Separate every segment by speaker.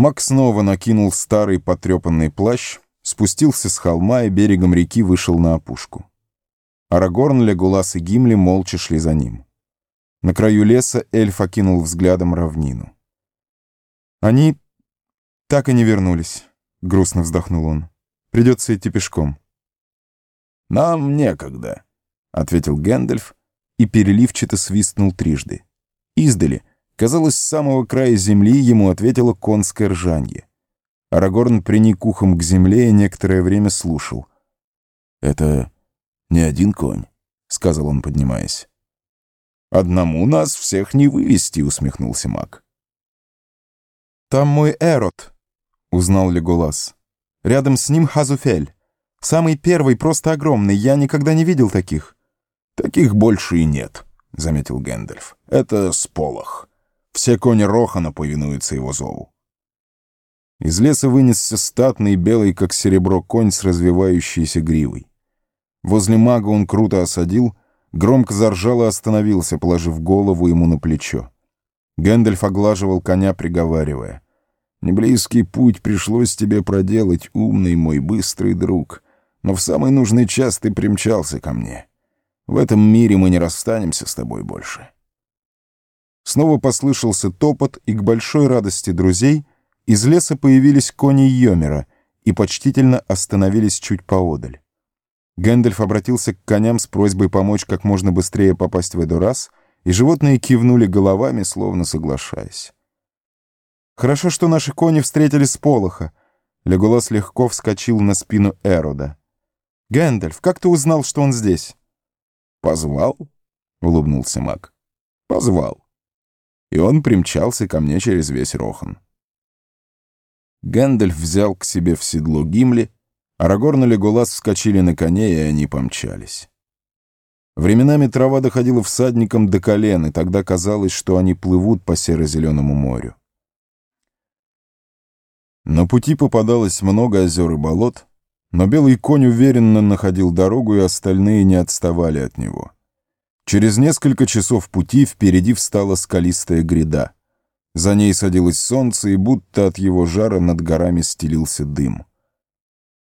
Speaker 1: Мак снова накинул старый потрепанный плащ, спустился с холма и берегом реки вышел на опушку. Арагорн, Легулас и Гимли молча шли за ним. На краю леса эльф окинул взглядом равнину. «Они так и не вернулись», — грустно вздохнул он. «Придется идти пешком».
Speaker 2: «Нам некогда», — ответил Гэндальф
Speaker 1: и переливчато свистнул трижды. Издали, казалось, с самого края земли ему ответило конское ржанье. Арагорн приник ухом к земле и некоторое время слушал.
Speaker 2: «Это не один конь», — сказал он, поднимаясь.
Speaker 1: «Одному нас всех не вывести», — усмехнулся маг. «Там мой Эрот», — узнал Леголас. «Рядом с ним Хазуфель. Самый первый, просто огромный. Я никогда не видел таких».
Speaker 2: «Таких больше и нет», — заметил Гэндальф. «Это сполох. Все кони Рохана повинуются его зову».
Speaker 1: Из леса вынесся статный, белый, как серебро, конь с развевающейся гривой. Возле мага он круто осадил, громко заржал и остановился, положив голову ему на плечо. Гэндальф оглаживал коня, приговаривая. «Неблизкий путь пришлось тебе проделать, умный мой быстрый друг, но в самый нужный час ты примчался ко мне. В этом мире мы не расстанемся с тобой больше». Снова послышался топот, и к большой радости друзей из леса появились кони Йомера и почтительно остановились чуть поодаль. Гэндальф обратился к коням с просьбой помочь как можно быстрее попасть в Эдурас, и животные кивнули головами, словно соглашаясь. «Хорошо, что наши кони встретили с Полоха», — Леголас легко вскочил на спину Эрода. «Гэндальф, как ты узнал, что он здесь?»
Speaker 2: «Позвал?» — улыбнулся маг. «Позвал. И он примчался ко мне через весь Рохан». Гэндальф взял к себе в седло Гимли, Арагорн и Леголас вскочили на коней, и они помчались. Временами трава доходила всадникам до колен, и тогда казалось, что они плывут по серо-зеленому морю. На пути попадалось много озер и болот, но белый конь уверенно находил дорогу, и остальные не отставали от него. Через несколько часов пути впереди встала скалистая гряда. За ней садилось солнце, и будто от его жара над горами стелился дым.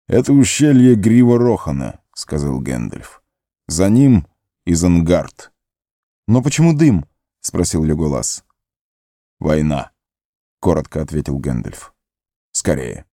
Speaker 2: «Это ущелье Грива Рохана», — сказал Гэндальф. «За ним Изенгард».
Speaker 1: «Но почему дым?» — спросил Леголас.
Speaker 2: «Война», — коротко ответил Гэндальф. «Скорее».